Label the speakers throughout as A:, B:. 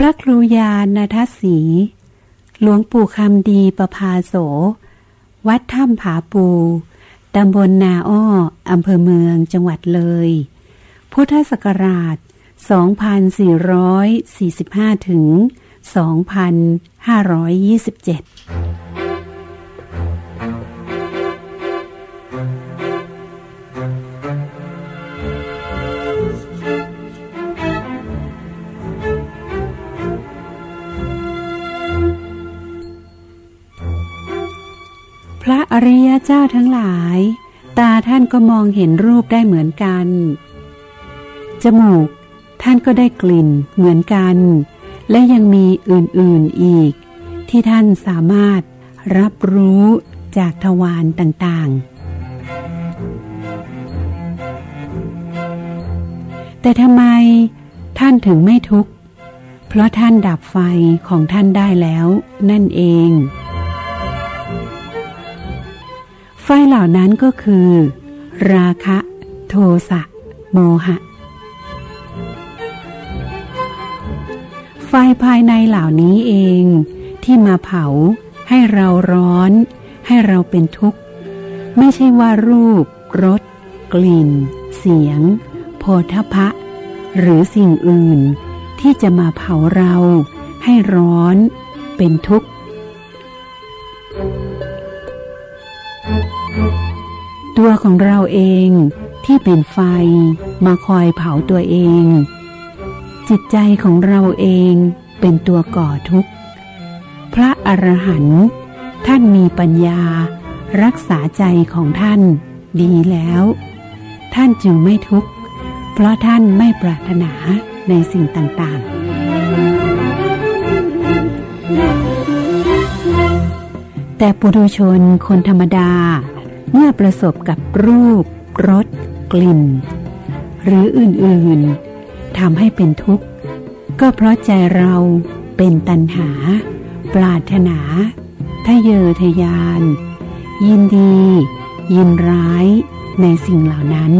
A: พระครูยานนาทศรีหลวงปู่คำดีประพาโส วัดถ้ำผาปู ตำบลนาอ้อ อำเภอเมืองจังหวัดเลย พุทธศักราช 2445 ถึง 2527 ระอริยเจ้าทั้งหลาย ตาท่านก็มองเห็นรูปได้เหมือนกัน จมูก ท่านก็ได้กลิ่นเหมือนกัน และยังมีอื่นๆอีก ที่ท่านสามารถรับรู้จากทวารต่างๆ แต่ทำไมท่านถึงไม่ทุกข์ เพราะท่านดับไฟของท่านได้แล้วนั่นเอง ไฟเหล่านั้นก็คือ ราคะ โทสะ โมหะ ไฟภายในเหล่านี้เอง ที่มาเผาให้เราร้อน ให้เราเป็นทุกข์ ไม่ใช่ว่ารูปรสกลิ่น เสียง โพธพะ หรือสิ่งอื่นที่จะมาเผาเราให้ร้อน เป็นทุกข์ ตัวของเราเองที่เป็นไฟมาคอยเผาตัวเอง จิตใจของเราเองเป็นตัวก่อทุกข์ พระอรหันต์ท่านมีปัญญา รักษาใจของท่านดีแล้ว ท่านจึงไม่ทุกข์ เพราะท่านไม่ปรารถนาในสิ่งต่างๆ แต่ปุถุชนคนธรรมดา เมื่อประสบกับรูปรสกลิ่น หรืออื่นๆทำให้เป็นทุกข์ ก็เพราะใจเราเป็นตัณหา ปรารถนาทะเยอทะยาน ยินดี ยินร้ายในสิ่งเหล่านั้น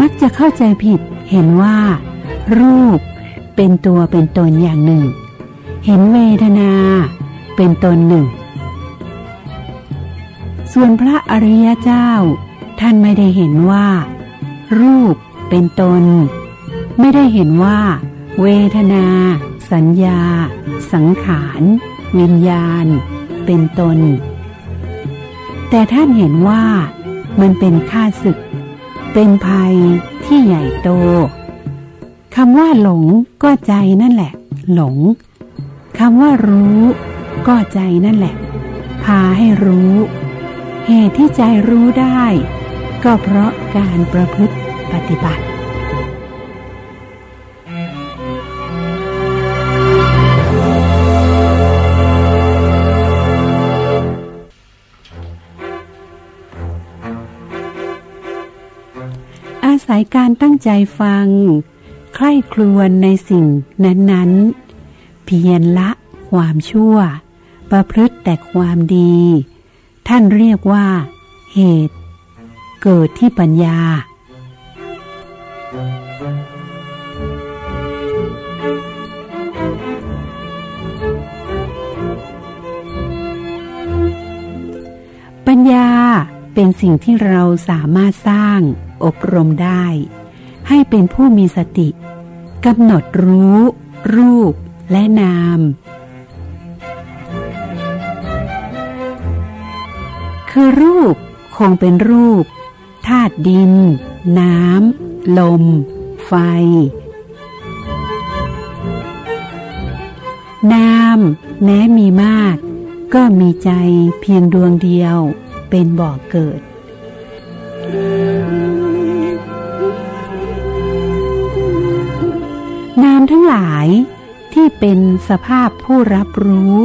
A: มักจะเข้าใจผิดเห็นว่า รูปเป็นตัวเป็นตนอย่างหนึ่ง เห็นเวทนา เป็นตนหนึ่ง ส่วนพระอริยเจ้า ท่านไม่ได้เห็นว่า รูปเป็นตน ไม่ได้เห็นว่า เวทนา สัญญา สังขาร วิญญาณ เป็นตน แต่ท่านเห็นว่ามันเป็นข้าศึก เป็นภัยที่ใหญ่โตคำว่าหลงก็ใจนั่นแหละ หลงคำว่ารู้ ก็ใจนั่นแหละ พาให้รู้ เหตุที่ใจรู้ได้ ก็เพราะการประพฤติปฏิบัติอาศัยการตั้งใจฟัง ใคร่ครวญในสิ่งนั้น ๆ เพียรละความชั่ว ประพฤติแต่ความดี ท่านเรียกว่า เหตุ เกิดที่ปัญญา ปัญญาเป็นสิ่งที่เราสามารถสร้าง อบรมได้ ให้เป็นผู้มีสติกำหนดรู้ รูปและนาม คือรูปคงเป็นรูปธาตุดิน น้ำ ลม ไฟ นามแม้มีมาก ก็มีใจเพียงดวงเดียวเป็นบ่อกเกิด นามทั้งหลายที่เป็นสภาพผู้รับรู้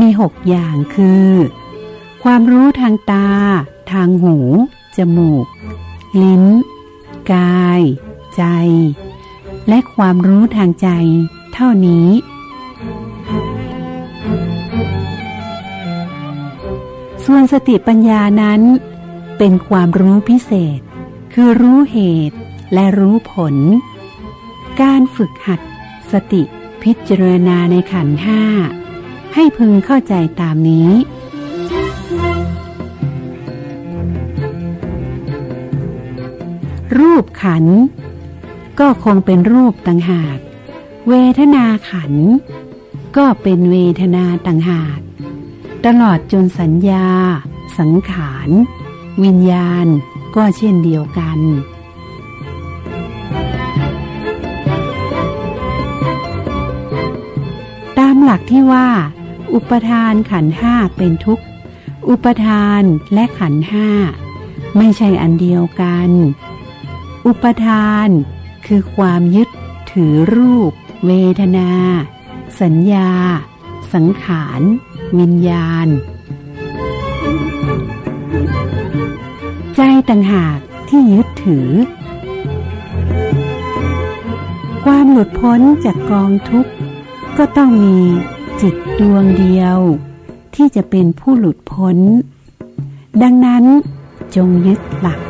A: มีหกอย่างคือ ความรู้ทางตา ทางหู จมูก ลิ้น กาย ใจ และความรู้ทางใจ เท่านี้ ส่วนสติปัญญานั้น เป็นความรู้พิเศษ คือรู้เหตุและรู้ผล การฝึกหัด สติพิจารณาในขันห้า ให้พึงเข้าใจตามนี้ รูปขัน ก็คงเป็นรูปต่างหาก เวทนาขัน ก็เป็นเวทนาต่างหาก ตลอดจนสัญญา สังขาร วิญญาณก็เช่นเดียวกันตามหลักที่ว่า อุปทานขันห้าเป็นทุกข์ อุปทานและขันห้าไม่ใช่อันเดียวกัน อุปทาน คือความยึดถือรูป เวทนา สัญญา สังขารวิญญาณ ใจต่างหากที่ยึดถือ ความหลุดพ้นจากกองทุกข์ ก็ต้องมีจิตดวงเดียว ที่จะเป็นผู้หลุดพ้น ดังนั้นจงยึดหลัก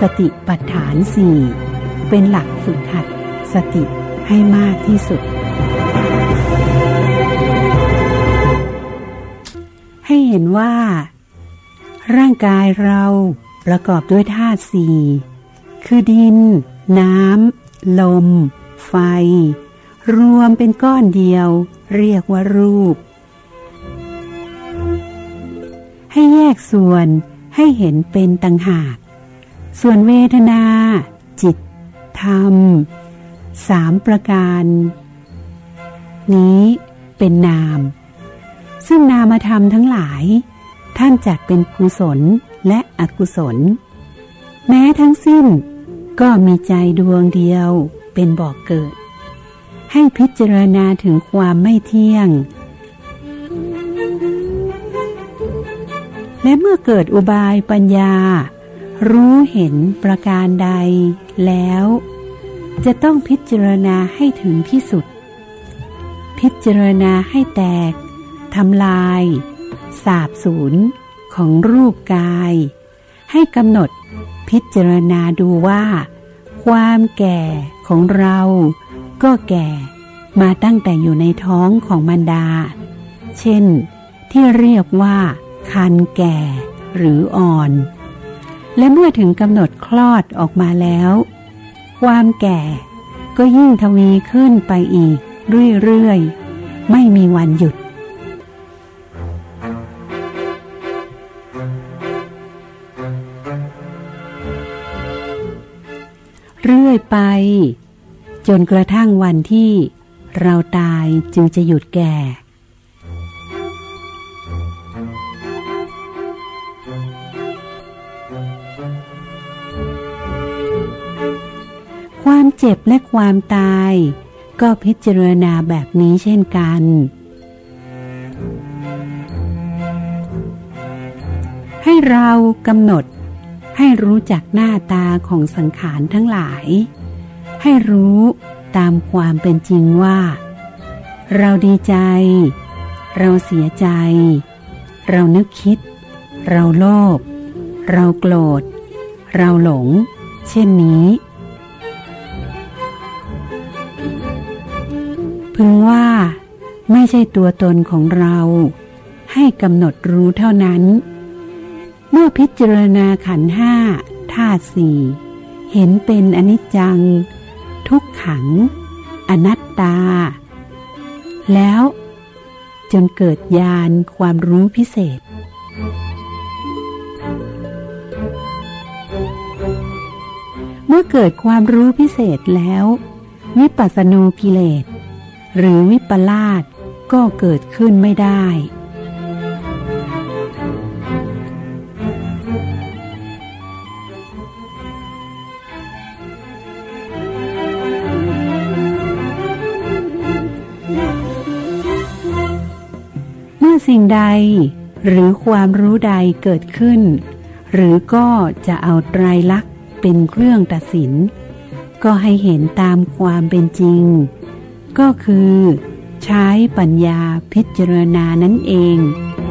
A: สติปัฏฐานสี่เป็นหลักฝึกหัดสติให้มากที่สุด ให้เห็นว่า ร่างกายเราประกอบด้วยธาตุสี่คือดิน น้ำ ลม ไฟ รวมเป็นก้อนเดียว เรียกว่ารูป ให้แยกส่วนให้เห็นเป็นต่างหาก ส่วนเวทนา จิต ธรรมสามประการ นี้เป็นนาม ซึ่งนามธรรมทั้งหลาย ท่านจัดเป็นกุศลและอกุศล แม้ทั้งสิ้นก็มีใจดวงเดียวเป็นบอกเกิด ให้พิจารณาถึงความไม่เที่ยง และเมื่อเกิดอุบายปัญญา รู้เห็นประการใดแล้ว จะต้องพิจารณาให้ถึงที่สุด พิจารณาให้แตกทำลาย สาบสูญของรูปกาย ให้กำหนดพิจารณาดูว่า ความแก่ของเราก็แก่มาตั้งแต่อยู่ในท้องของมารดา เช่น ที่เรียกว่า คันแก่หรืออ่อน และเมื่อถึงกำหนดคลอดออกมาแล้ว ความแก่ก็ยิ่งทวีขึ้นไปอีก เรื่อยๆ ไม่มีวันหยุด เรื่อยไป จนกระทั่งวันที่เราตายจึงจะหยุดแก่ ความเจ็บและความตาย ก็พิจารณาแบบนี้เช่นกัน ให้เรากำหนดให้รู้จักหน้าตาของสังขารทั้งหลาย ให้รู้ตามความเป็นจริงว่า เราดีใจ เราเสียใจ เรานึกคิด เราโลภเราโกรธ เราหลง เช่นนี้ พึงว่าไม่ใช่ตัวตนของเรา ให้กำหนดรู้เท่านั้น เมื่อพิจารณาขันห้าธาตุสี่เห็นเป็นอนิจจัง ทุกขัง อนัตตา แล้วจนเกิดญาณความรู้พิเศษ อเกิดความรู้พิเศษแล้ว วิปัสสนูกิเลส หรือวิปลาสก็เกิดขึ้นไม่ได้ เมื่อสิ่งใดหรือความรู้ใดเกิดขึ้น หรือก็จะเอาไตรลักษณ เป็นเครื่องตัดสิน ก็ให้เห็นตามความเป็นจริง ก็คือ ใช้ปัญญาพิจารณานั่นเอง「